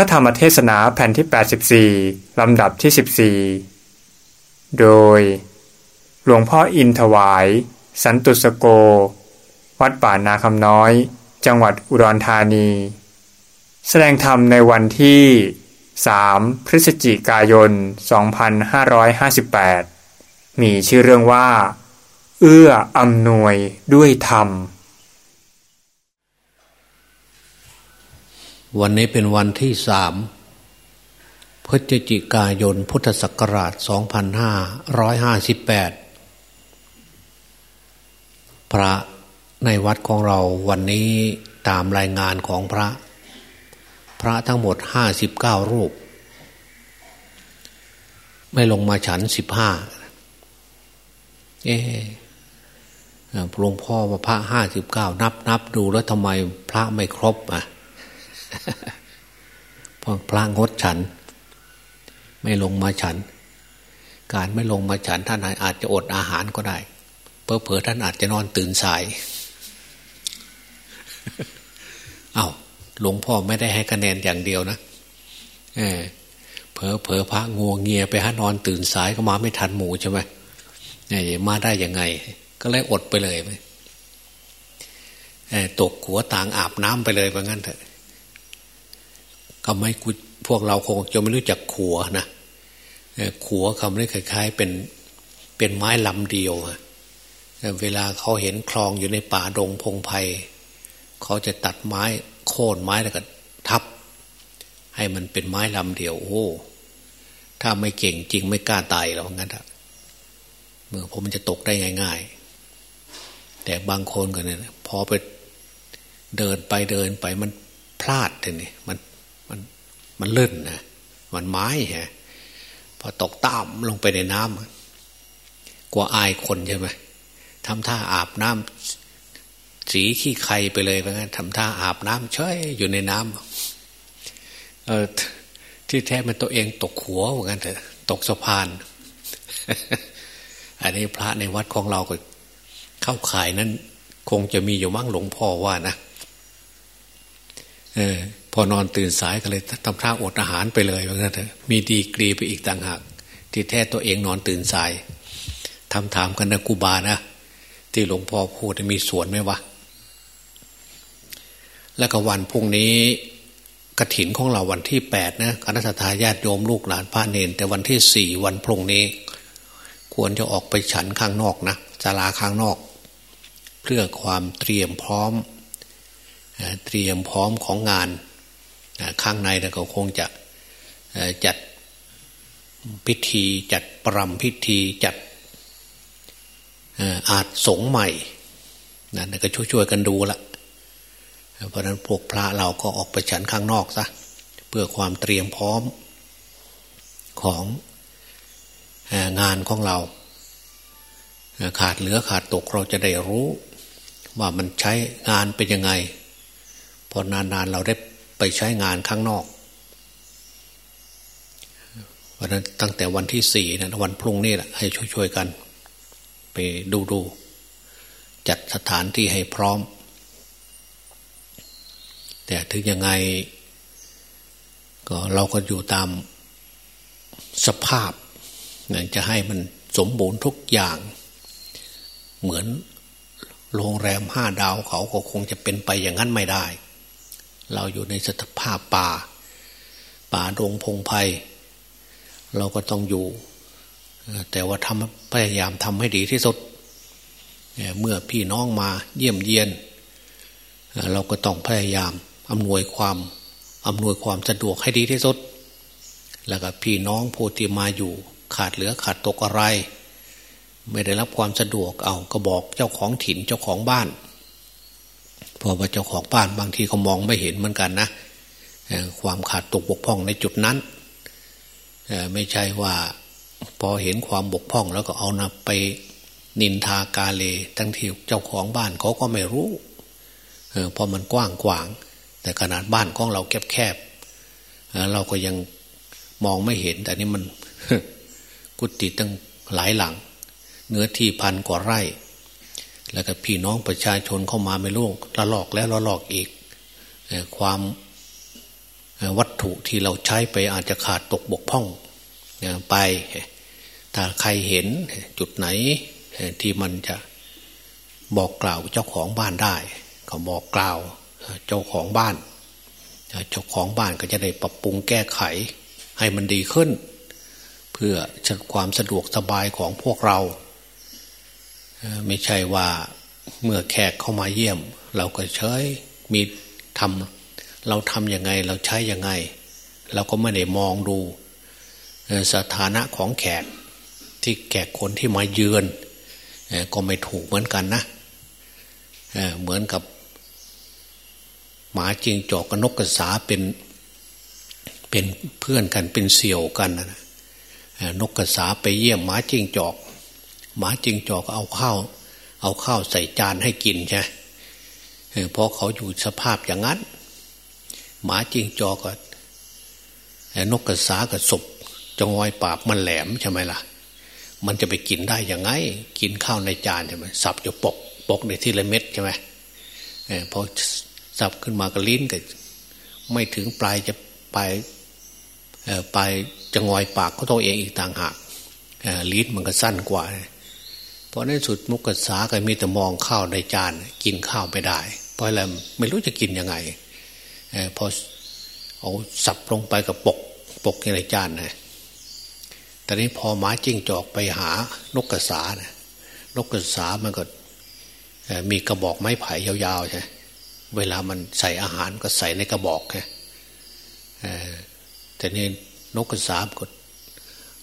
ระธรรมเทศนาแผ่นที่ 84 ลำดับที่ 14 โดย หลวงพ่ออินถวาย สันตุสโก วัดป่านาคำน้อย จังหวัดอุดรธานี แสดงธรรมในวันที่ 3 พฤศจิกายน 2558 มีชื่อเรื่องว่า เอื้ออำนวยด้วยธรรม วันนี้เป็นวันที่สามพฤศจิกายนพุทธศักราช 2558 พระในวัดของเราวันนี้ตามรายงานของพระ พระทั้งหมด 59 รูป ไม่ลงมาฉัน 15 เอ๊หลวงพ่อว่าพระ59นับนับดูแล้วทำไมพระไม่ครบอะ พอพระงดฉัน ไม่ลงมาฉัน การไม่ลงมาฉันท่านอาจจะอดอาหารก็ได้ เพอเพอท่านอาจจะนอนตื่นสาย เอา้าหลวงพ่อไม่ได้ให้คะแนนอย่างเดียวนะเออเผลอเผลอพระงัวเงียไปหานอนตื่นสายก็มาไม่ทันหมูใช่ไหมเนี่ยมาได้ยังไง ก็เลยอดไปเลยไปตกหัวต่างอาบน้ำไปเลยว่างั้นเถอะ คำไม่พวกเราคงจะไม่รู้จักขัวนะขัวคำนี้คล้าย ๆ เป็นเป็นไม้ลำเดียวเวลาเขาเห็นคลองอยู่ในป่าดงพงไพ่เขาจะตัดไม้โค่นไม้แล้วก็ทับ ให้มันเป็นไม้ลำเดียว โอ้ถ้าไม่เก่งจริงไม่กล้าตายหรอกงั้นเมื่อผมมันจะตกได้ง่าย ๆ แต่บางคนก็เนี่ยพอไปเดินไปเดินไปมันพลาดทีนี้มัน มันลื่นนะมันไม้ฮะพอตกต่ำลงไปในน้ำกลัวอายคนใช่ไหมทำท่าอาบน้ำสีขี้ไข่ไปเลยเพราะงั้นทำท่าอาบน้ำเฉยอยู่ในน้ำเออที่แท้มันตัวเองตกหัวเหมือนกันเถอะตกสะพาน อันนี้พระในวัดของเราก็ เข้าขายนั้น คงจะมีอยู่มั่งหลวงพ่อว่านะเออ พอนอนตื่นสายก็เลยทำท่าอดอาหารไปเลยว่างั้นเถอะมีดีกรีไปอีกต่างหาก ที่แท้ตัวเองนอนตื่นสายทำถามกันนะกูบานะ ที่หลวงพ่อพูดมีส่วนไหมวะแล้วก็วันพรุ่งนี้กระถินของเราวันที่แปดนะคณะทาญาติโยมลูกหลานพระเนนแต่วันที่สี่วันพรุ่งนี้ ควรจะออกไปฉันข้างนอกนะศาลาข้างนอก เพื่อความเตรียมพร้อม เตรียมพร้อมของงาน ข้างในเราก็คงจะจัดพิธีจัดปรำพิธีจัดอาจสงใหม่นั่นก็ช่วยๆกันดูละเพราะนั้นพวกพระเราก็ออกไปฉันข้างนอกซะเพื่อความเตรียมพร้อมของงานของเรา ขาดเหลือขาดตกเราจะได้รู้ ว่ามันใช้งานเป็นยังไง พอนานๆเราได้ ไปใช้งานข้างนอกวันนั้นตั้งแต่วันที่สี่นะวันพรุ่งนี้แหละให้ช่วยๆกัน ไปดูดู จัดสถานที่ให้พร้อม แต่ถึงยังไง ก็เราก็อยู่ตามสภาพนะจะให้มันสมบูรณ์ทุกอย่าง เหมือนโรงแรมห้าดาวเขาก็คงจะเป็นไปอย่างนั้นไม่ได้ เราอยู่ในสภาพป่า ป่าดงพงไพ่เราก็ต้องอยู่ แต่ว่าทำพยายามทำให้ดีที่สุด เมื่อพี่น้องมาเยี่ยมเยียน เราก็ต้องพยายามอำนวยความอำนวยความสะดวกให้ดีที่สุด แล้วก็พี่น้องผู้ที่มาอยู่ ขาดเหลือขาดตกอะไร ไม่ได้รับความสะดวกเอาก็บอกเจ้าของถิ่นเจ้าของบ้าน พราะว่าเจ้าของบ้านบางทีเขามองไม่เห็นเหมือนกันนะความขาดตกบกพร่องในจุดนั้นไม่ใช่ว่าพอเห็นความบกพร่องแล้วก็เอานะไปนินทากาเลทั้งที่เจ้าของบ้านเขาก็ไม่รู้เพราะมันกว้างกวาง แต่ขนาดบ้านของเราแคบแคบเราก็ยังมองไม่เห็น แต่นี่มันกุฏิตั้งหลายหลัง เนื้อที่พันกว่าไร่ แล้วก็พี่น้องประชาชนเข้ามาไม่ล่วงละลอกแล้วละลอกอีก ความวัตถุที่เราใช้ไปอาจจะขาดตกบกพร่องไป ถ้าใครเห็นจุดไหนที่มันจะบอกกล่าวเจ้าของบ้านได้ ก็บอกกล่าวเจ้าของบ้าน เจ้าของบ้านก็จะได้ปรับปรุงแก้ไขให้มันดีขึ้น เพื่อความสะดวกสบายของพวกเรา ไม่ใช่ว่าเมื่อแขกเข้ามาเยี่ยม เราก็เฉยมีทำเราทำยังไงเราใช้ยังไง เราก็ไม่ได้มองดูสถานะของแขกที่แขกคนที่มาเยือนก็ไม่ถูกเหมือนกันนะเหมือนกับ หมาจิงจอกกับนกกระสาเป็นเป็นเพื่อนกันเป็นเสี่ยวกันนะนกกระสาไปเยี่ยมหมาจิงจอก หมาจิงจอกเอาข้าว เอาข้าวใส่จานให้กินใช่เพราะเขาอยู่สภาพอย่างนั้น หมาจิงจอกก็นกกระสากับศพจงอยปากมันแหลมใช่ไหมล่ะ มันจะไปกินได้ยังไง กินข้าวในจานใช่ไหมสับจะปกปกในทีละเม็ดใช่ไหมพอสับขึ้นมาก็ลิ้นก็ไม่ถึงปลายจะปลายปลายจะงอยปากเขาตัวเองอีกต่างหากลิ้นมันก็สั้นกว่า พราะในสุดมุกกษาก็มีแต่มองข้าวในจานกินข้าวไม่ได้ เพราะอะไรไม่รู้จะกินยังไงพอเอาสับลงไปกับปกปกในจานนะแต่นี้พอหมาจิ้งจอกไปหานกกระสานะนกกระสามันก็มีกระบอกไม้ไผ่ยาวๆใช่เวลามันใส่อาหารก็ใส่ในกระบอกไงแต่นี่นกกระสาก็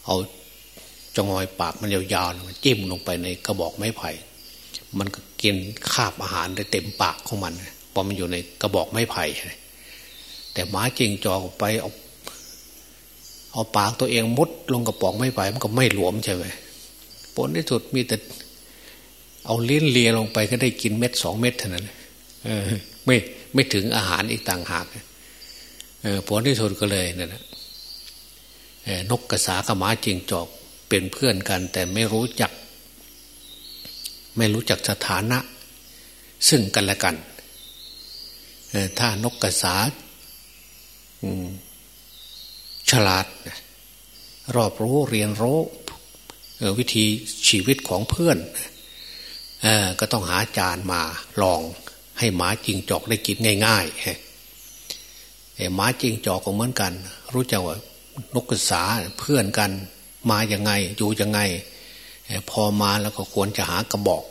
เอา จงอยปากมันยาวๆมันจิ้มลงไปในกระบอกไม้ไผ่ มันก็กินคาบอาหารได้เต็มปากของมันพอมันอยู่ในกระบอกไม้ไผ่แต่หมาจริงจอกไปเอาเอาปากตัวเองมุดลงกระป๋องไม้ไผ่มันก็ไม่หลวมใช่ไหมผลที่สุดมีแต่เอาลิ้นเลียลงไปก็ได้กินเม็ดสองเม็ดเท่านั้นไม่ไม่ถึงอาหารอีกต่างหากผลที่สุดก็เลยนั่นนะนกกระสากระมาจิงจอก เป็นเพื่อนกัน แต่ไม่รู้จัก ไม่รู้จักสถานะ ซึ่งกันและกันถ้านกกระสาฉลาด รอบรู้เรียนรู้วิธีชีวิตของเพื่อนก็ต้องหาจานมาลอง ให้หมาจิงจอกได้กินง่ายๆหมาจิงจอกก็เหมือนกัน รู้จักว่านกกระสาเพื่อนกัน มาอย่างไงอยู่ยังไง พอมาแล้วก็ควรจะหากระบอก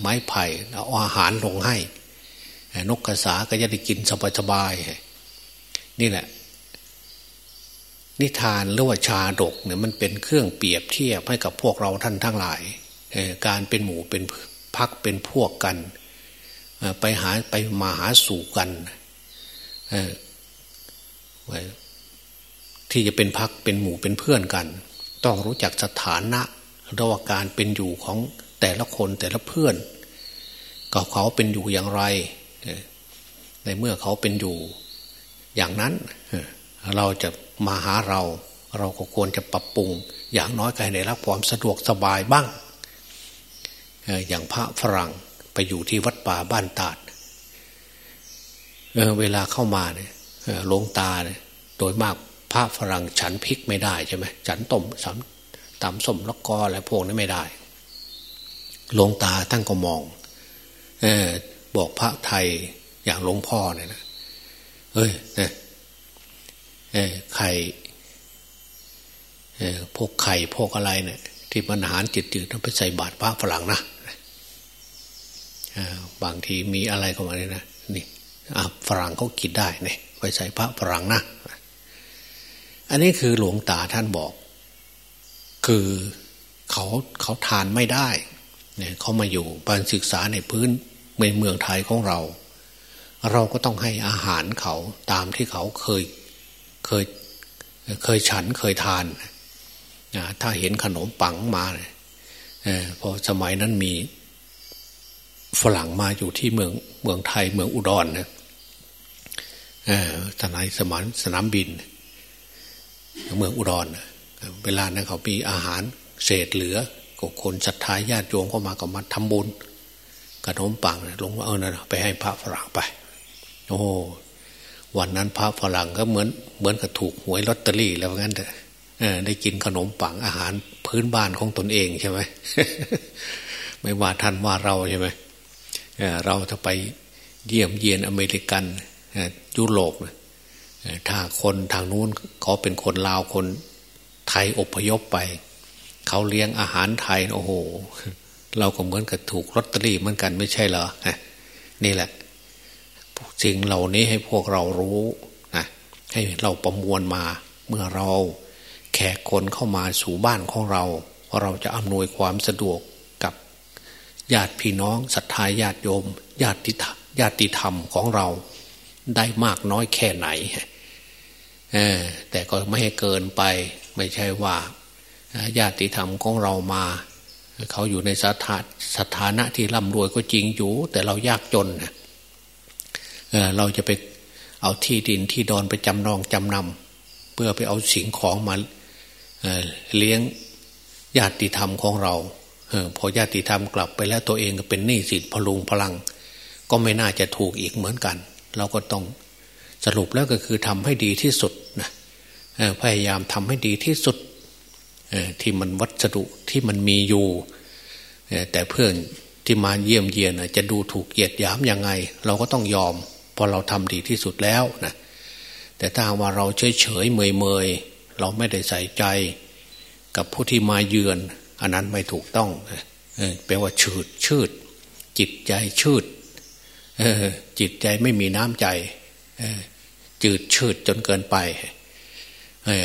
ไม้ไผ่เอาอาหารลงให้ นกกระสาก็จะได้กินสบายๆนี่แหละ นิทานหรือว่าชาดกเนี่ยมันเป็นเครื่องเปรียบเทียบให้กับพวกเราท่านทั้งหลาย การเป็นหมู่เป็นพักเป็นพวกกัน ไปหาไปมาหาสู่กันที่จะเป็นพักเป็นหมู่เป็นเพื่อนกัน ต้องรู้จักสถานะระว่างการเป็นอยู่ของแต่ละคนแต่ละเพื่อนก็เขาเป็นอยู่อย่างไร ในเมื่อเขาเป็นอยู่อย่างนั้น เราจะมาหาเรา เราก็ควรจะปรับปรุง อย่างน้อยก็ให้ได้รับความสะดวกสบายบ้าง อย่างพระฝรั่งไปอยู่ที่วัดป่าบ้านตาดเเวลาเข้ามาเนี่ยหลวงตาเนี่ยโดยมาก พระฝรั่งฉันพริกไม่ได้ใช่ไหมฉันต้มสามตำส้มละกออะไรพวกนี้ไม่ได้หลวงตาท่านก็มองเออบอกพระไทยอย่างหลวงพ่อเนี่ยนะเฮ้ยนี่ยเออไข่เออพวกไข่พวกอะไรเนี่ย ที่มันอาหารจิตจืดต้องไปใส่บาตรพระฝรั่งนะบางทีมีอะไรเข้ามาเนี่ยนะนี่ฝรั่งเขากินได้เนี่ยไปใส่พระฝรั่งนะ อันนี้คือหลวงตาท่านบอก คือเขาเขาทานไม่ได้เนี่ยเขามาอยู่การศึกษาในพื้นในเมืองไทยของเรา เราก็ต้องให้อาหารเขาตามที่เขาเคยเคยเคยฉันเคยทานถ้าเห็นขนมปังมาเนี่ยพอสมัยนั้นมีฝรั่งมาอยู่ที่เมืองเมืองไทยเมืองอุดรนะสนายสมานสนามบินเเมืองอุดรเวลานั้นเขามีอาหารเศษเหลือก็คนศรัทธาญาติโยมก็มาก็มาทำบุญขนมปังลงเออนะไปให้พระฝรั่งไป โอ้วันนั้นพระฝรั่งก็เหมือนเหมือนกับถูกหวยลอตเตอรี่แล้วงั้นเถอะได้กินขนมปังอาหารพื้นบ้านของตนเองใช่ไหมไม่ว่าท่านว่าเราใช่ไหมเราถ้าไปเยี่ยมเยียนอเมริกันยุโรป ถ้าคนทางนู้นเขาเป็นคนลาวคนไทยอพยพไป เขาเลี้ยงอาหารไทยโอ้โห เราก็เหมือนกับถูกลอตเตอรี่เหมือนกันไม่ใช่เหรอนี่แหละสิ่งเหล่านี้ให้พวกเรารู้นะให้เราประมวลมาเมื่อเราแขกคนเข้ามาสู่บ้านของเรา เราจะอำนวยความสะดวกกับญาติพี่น้องศรัทธาญาติโยมญาติญาติธรรมของเราได้มากน้อยแค่ไหน แต่ก็ไม่ให้เกินไป ไม่ใช่ว่าญาติธรรมของเรามา เขาอยู่ในสถาสถานะที่ร่ำรวยก็จริงอยู่ แต่เรายากจนเเราจะไปเอาที่ดินที่ดอนไปจำนองจำนำเพื่อไปเอาสิ่งของมาเลี้ยงญาติธรรมของเราพอญาติธรรมกลับไปแล้วตัวเองก็เป็นหนี้สินพลุงพลัง ก็ไม่น่าจะถูกอีกเหมือนกัน เราก็ต้อง สรุปแล้วก็คือทำให้ดีที่สุดนะพยายามทำให้ดีที่สุดที่มันวัสดุที่มันมีอยู่ แต่เพื่อนที่มาเยี่ยมเยียนจะดูถูกเหยียดหยามยังไง เราก็ต้องยอมพอเราทำดีที่สุดแล้วนะแต่ถ้าว่าเราเฉยเฉยเมยเมยเราไม่ได้ใส่ใจกับผู้ที่มาเยือน อันนั้นไม่ถูกต้องแปลว่าชืดชืด จิตใจชืดจิตใจไม่มีน้ำใจ จืดชืดจนเกินไป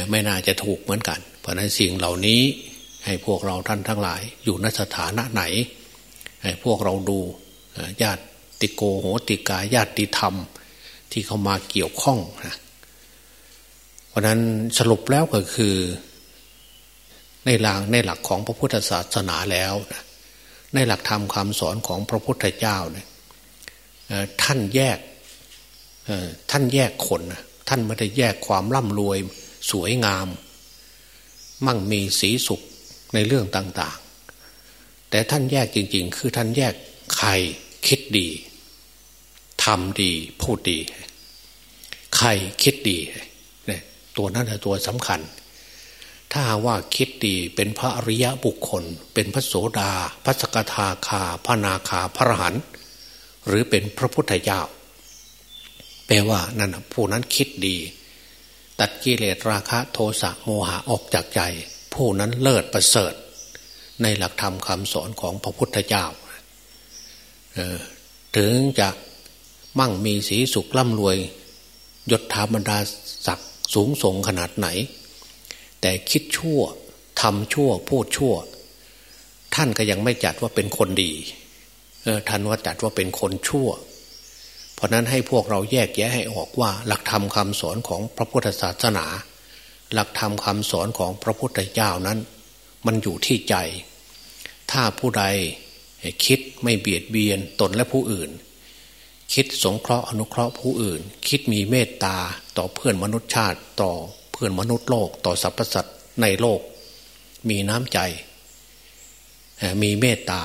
ไม่น่าจะถูกเหมือนกัน เพราะนั้นสิ่งเหล่านี้ให้พวกเราท่านทั้งหลาย อยู่ในสถานะไหน ให้พวกเราดูญาติโกโหติกาญาติธรรม ที่เขามาเกี่ยวข้องนะเพราะนั้นสรุปแล้วก็คือ ในหลักในหลักของพระพุทธศาสนาแล้วนะในหลักธรรมคำสอนของพระพุทธเจ้าเนี่ยท่านแยก ท่านแยกคนนะท่านไม่ได้แยกความร่ำรวยสวยงาม มั่งมีสีสุขในเรื่องต่าง ๆ แต่ท่านแยกจริง ๆ คือท่านแยกใครคิดดีทำดีพูดดี ใครคิดดีเนี่ยตัวนั้นคือตัวสำคัญ ถ้าว่าคิดดีเป็นพระอริยะบุคคล เป็นพระโสดา พระสกทาคา พระนาคา พระรหันหรือเป็นพระพุทธเจ้า แปลว่านั่นผู้นั้นคิดดี ตัดกิเลสราคะโทสะโมหะออกจากใจ ผู้นั้นเลิศประเสริฐ ในหลักธรรมคำสอนของพระพุทธเจ้าถึงจะมั่งมีสีสุขร่ำรวย ยศถาบรรดาศักดิ์สูงส่งขนาดไหน แต่คิดชั่วทำชั่วพูดชั่ว ท่านก็ยังไม่จัดว่าเป็นคนดีท่านว่าจัดว่าเป็นคนชั่ว เพราะนั้นให้พวกเราแยกแยะให้ออกว่า หลักธรรมคำสอนของพระพุทธศาสนา หลักธรรมคำสอนของพระพุทธเจ้านั้น มันอยู่ที่ใจ ถ้าผู้ใดคิดไม่เบียดเบียนตนและผู้อื่น คิดสงเคราะห์อนุเคราะห์ผู้อื่น คิดมีเมตตาต่อเพื่อนมนุษยชาติต่อเพื่อนมนุษย์โลก ต่อสรรพสัตว์ในโลก มีน้ำใจ มีเมตตา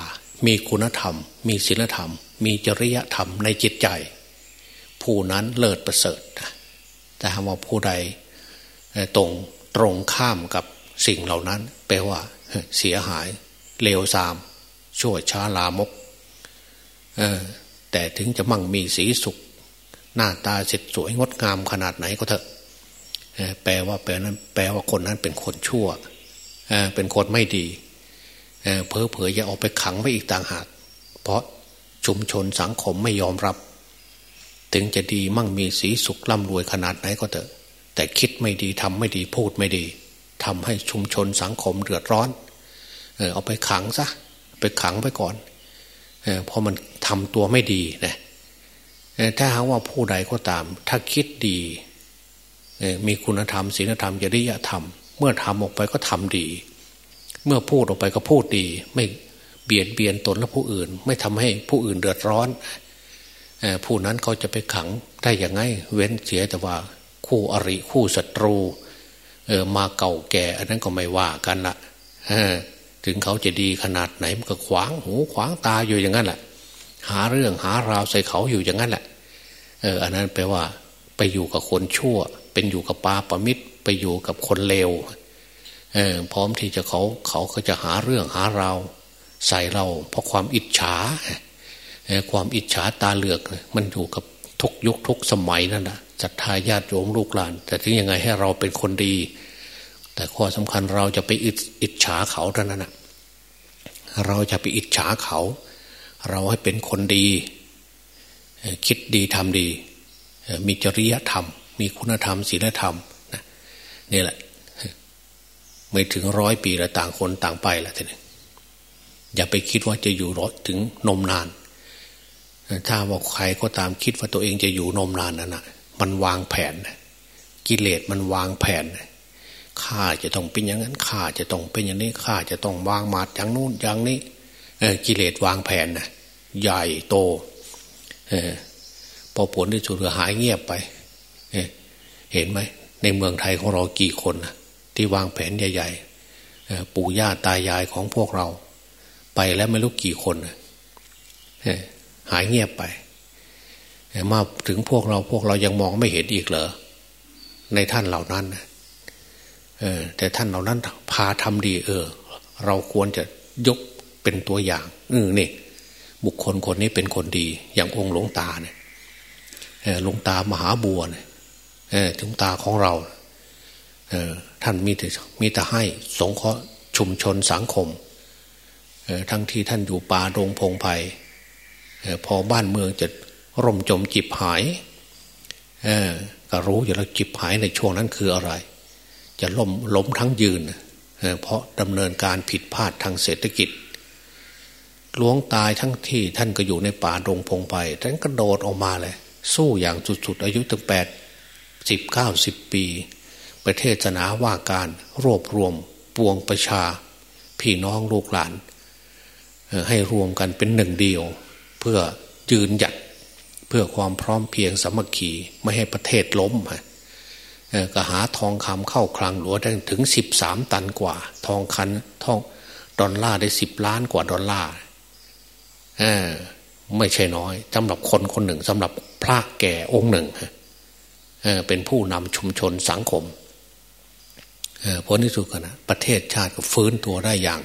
มีคุณธรรม มีศีลธรรม มีจริยธรรมในจิตใจ ผู้นั้นเลิศประเสริฐแต่หากว่าผู้ใดตรงตรงข้ามกับสิ่งเหล่านั้น แปลว่า เสียหายเลวทราม ชั่วช้าลามกแต่ถึงจะมั่งมีสีสุข หน้าตาเสร็จสวยงดงามขนาดไหนก็เถอะแปลว่าแปลนั้น แปลว่าคนนั้นเป็นคนชั่วเป็นคนไม่ดีเพอเพอจะเอาไปขังไว้อีกต่างหาก เพราะชุมชนสังคมไม่ยอมรับ ถึงจะดีมั่งมีสีสุขร่ำรวยขนาดไหนก็เถอะ แต่คิดไม่ดีทำไม่ดีพูดไม่ดีทำให้ชุมชนสังคมเดือดร้อน เออเอาไปขังซะไปขังไปก่อนเพราะมันทำตัวไม่ดีนะถ้าหากว่าผู้ใดก็ตาม ถ้าคิดดีมีคุณธรรมศีลธรรมจริยธรรม เมื่อทำออกไปก็ทำดี เมื่อพูดออกไปก็พูดดี ไม่เบียดเบียนตนและผู้อื่น ไม่ทำให้ผู้อื่นเดือดร้อน ผู้นั้นเขาจะไปขังได้ย่างไง เว้นเสียแต่ว่าคู่อริคู่ศัตรูมาเก่าแก่ อันนั้นก็ไม่ว่ากันละถึงเขาจะดีขนาดไหนมันก็ขวางหูขวางตาอยู่อย่างนั้นแหละหาเรื่องหาราวใส่เขาอยู่อย่างนั้นแหละเอออันนั้นแปลว่า ไปอยู่กับคนชั่ว เป็นอยู่กับปาประมิตรไปอยู่กับคนเลวเออพร้อมที่จะเขาเขาก็จะหาเรื่องหาราวใส่เรา เพราะความอิจฉา ความอิจฉาตาเหลือก มันอยู่กับทุกยุคทุกสมัยนั่นแหะศรัทธาญาติโยมลูกหลาน แต่ถึงยังไงให้เราเป็นคนดี แต่ข้อสำคัญเราจะไปอิจฉาเขาเท่านั้นนะเราจะไปอิจฉาเขา เราให้เป็นคนดี คิดดีทำดี มีจริยธรรม มีคุณธรรมศีลธรรมนี่แหละ ไม่ถึงร้อยปีแล้วต่างคนต่างไปแล้วทีนี้อย่าไปคิดว่าจะอยู่รอถึงนมนาน ถ้าว่าใครก็ตามคิดว่าตัวเองจะอยู่นมนานนั่นนะมันวางแผน กิเลสมันวางแผนข้าจะต้องเป็นอย่างนั้นข้าจะต้องเป็นอย่างนี้ข้าจะต้องวางมาดอย่างนู้นอย่างนี้กิเลสวางแผนนะใหญ่โตพอผลที่สุดก็หายเงียบไปเห็นไหมในเมืองไทยของเรากี่คนที่วางแผนใหญ่ๆปู่ย่าตายายของพวกเรา ไปแล้วไม่รู้กี่คน หายเงียบไปมาถึงพวกเราพวกเรายังมองไม่เห็นอีกเหรอในท่านเหล่านั้นเออแต่ท่านเหล่านั้นพาทำดี เออ เราควรจะยกเป็นตัวอย่างอือนี่บุคคลคนนี้เป็นคนดี อย่างองค์หลวงตาเนี่ยหลวงตามหาบัวเนี่ยถึงตาของเราท่านมีแต่มีแต่ให้สงเคราะห์ชุมชนสังคมทั้งที่ท่านอยู่ป่าโรงพงไพ่ พอบ้านเมืองจะร่มจมจิบหายก็รู้อยู่แล้วจิบหายในช่วงนั้นคืออะไร จะล้มล้มทั้งยืนเพราะดำเนินการผิดพลาดทางเศรษฐกิจล้วงตายทั้งที่ท่านก็อยู่ในป่าดงพงไพ่ท่านก็โดดออกมาเลย สู้อย่างสุดๆ อายุตั้งแปดสิบเก้าสิบปี ประเทศนาว่าการรวบรวมปวงประชา พี่น้องลูกหลาน ให้รวมกันเป็นหนึ่งเดียว เพื่อยืนหยัดเพื่อความพร้อมเพียงสมัคคีไม่ให้ประเทศล้มฮะก็หาทองคำเข้าคลังหลวงได้ถึงสิบสามตันกว่า ทองคันทองดอลลาร์ได้สิบล้านกว่าดอลลาร์ไม่ใช่น้อยสำหรับคนคนหนึ่งสำหรับพระแก่องค์หนึ่งเป็นผู้นำชุมชนสังคมผลที่สุดกันนะประเทศชาติก็ฟื้นตัวได้อย่าง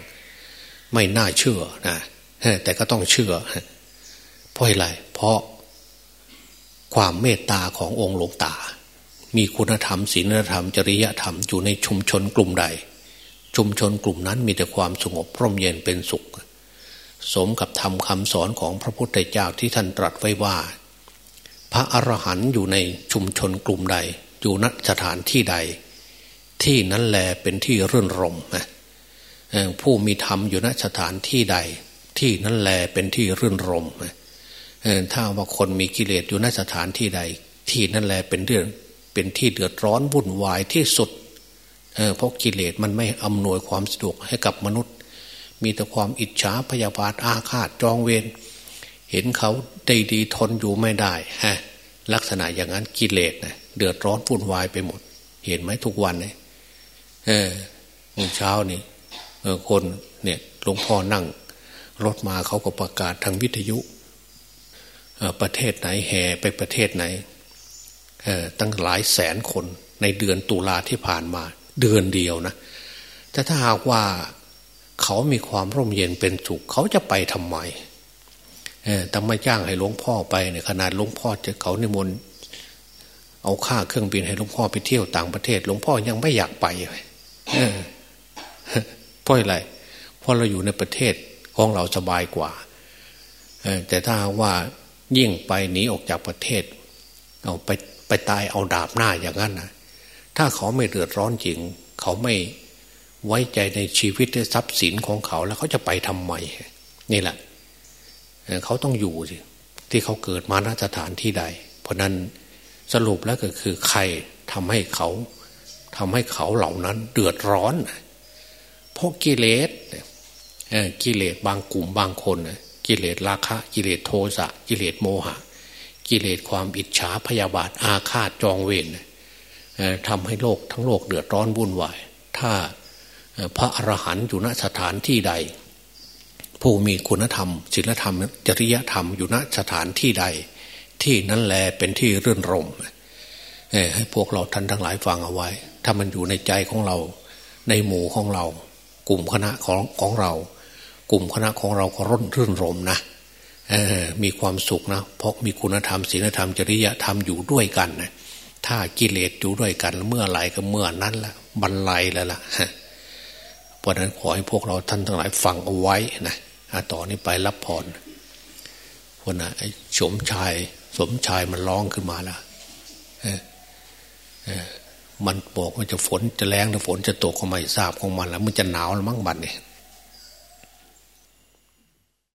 ไม่น่าเชื่อนะแต่ก็ต้องเชื่อ เพราะอะไร เพราะความเมตตาขององค์หลวงตา มีคุณธรรมศีลธรรม จริยธรรมอยู่ในชุมชนกลุ่มใด ชุมชนกลุ่มนั้นมีแต่ความสงบร่มเย็นเป็นสุข สมกับธรรมคำสอนของพระพุทธเจ้าที่ท่านตรัสไว้ว่า พระอรหันต์อยู่ในชุมชนกลุ่มใด อยู่ณสถานที่ใด ที่นั้นแลเป็นที่รื่นรมนะผู้มีธรรมอยู่ณสถานที่ใด ที่นั้นแลเป็นที่รื่นรมนะ ถ้าว่าคนมีกิเลสอยู่ในสถานที่ใด ที่นั่นแหละเป็นเรื่องเป็นที่เดือดร้อนวุ่นวายที่สุดเพราะกิเลสมันไม่อำนวยความสะดวกให้กับมนุษย์ มีแต่ความอิจฉาพยาบาทอาฆาตจองเวรเห็นเขาได้ดีทนอยู่ไม่ได้ฮะลักษณะอย่างนั้นกิเลสนะเดือดร้อนวุ่นวายไปหมด เห็นไหมทุกวันเนี่ยเออเช้านี่คนเนี่ยหลวงพ่อนั่ง รถมาเขาก็ประกาศทางวิทยุ ประเทศไหนแห่ไปประเทศไหนตั้งหลายแสนคนในเดือนตุลาที่ผ่านมา เดือนเดียวนะ แต่ถ้าหากว่าเขามีความร่มเย็นเป็นสุขเขาจะไปทำไมแต่ไม่จ้างให้หลวงพ่อไปเนี่ยขนาดหลวงพ่อจะเขาในมนเอาค่าเครื่องบินให้หลวงพ่อไปเที่ยวต่างประเทศหลวงพ่อยังไม่อยากไปเพราะอะไรเพราะเราอยู่ในประเทศของเราสบายกว่าแต่ถ้าว่า ยิ่งไปหนีออกจากประเทศ เอาไปไปตายเอาดาบหน้าอย่างนั้นนะถ้าเขาไม่เดือดร้อนจริง เขาไม่ไว้ใจในชีวิตและทรัพย์สินของเขาแล้วเขาจะไปทำไมนี่แหละเขาต้องอยู่สิที่เขาเกิดมาณสถานที่ใด เพราะนั้นสรุปแล้วก็คือใครทำให้เขาทำให้เขาเหล่านั้นเดือดร้อนเพราะกิเลสกิเลสบางกลุ่มบางคน กิเลสราคะ กิเลสโทสะกิเลสโมหะ กิเลสความอิจฉาพยาบาทอาฆาตจองเวรทำให้โลกทั้งโลกเดือดร้อนวุ่นวาย ถ้าพระอรหันต์อยู่ณสถานที่ใด ผู้มีคุณธรรมศีลธรรม จริยธรรมอยู่ณสถานที่ใด ที่นั้นแลเป็นที่รื่นรมให้พวกเราท่านทั้งหลายฟังเอาไว้ ถ้ามันอยู่ในใจของเรา ในหมู่ของเรา กลุ่มคณะของของเรา กลุ่มคณะของเราก็ร่นรื่นรมนะมีความสุขนะเพราะมีคุณธรรมศีลธรรมจริยธรรมอยู่ด้วยกันนะถ้ากิเลสอยู่ด้วยกันเมื่อไหร่ก็เมื่อนั้นละบรรลัยแล้วล่ะเพราะนั้นขอให้พวกเราท่านทั้งหลายฟังเอาไว้นะต่อนนี้ไปรับพรคนน่ะไอ้สมชาย สมชายมันร้องขึ้นมาแล้วมันบอกว่าจะฝนจะแรงหรือฝนจะตกก็ไม่ทราบของมันแล้วมันจะหนาวแล้วมั้งบัดเนี่ย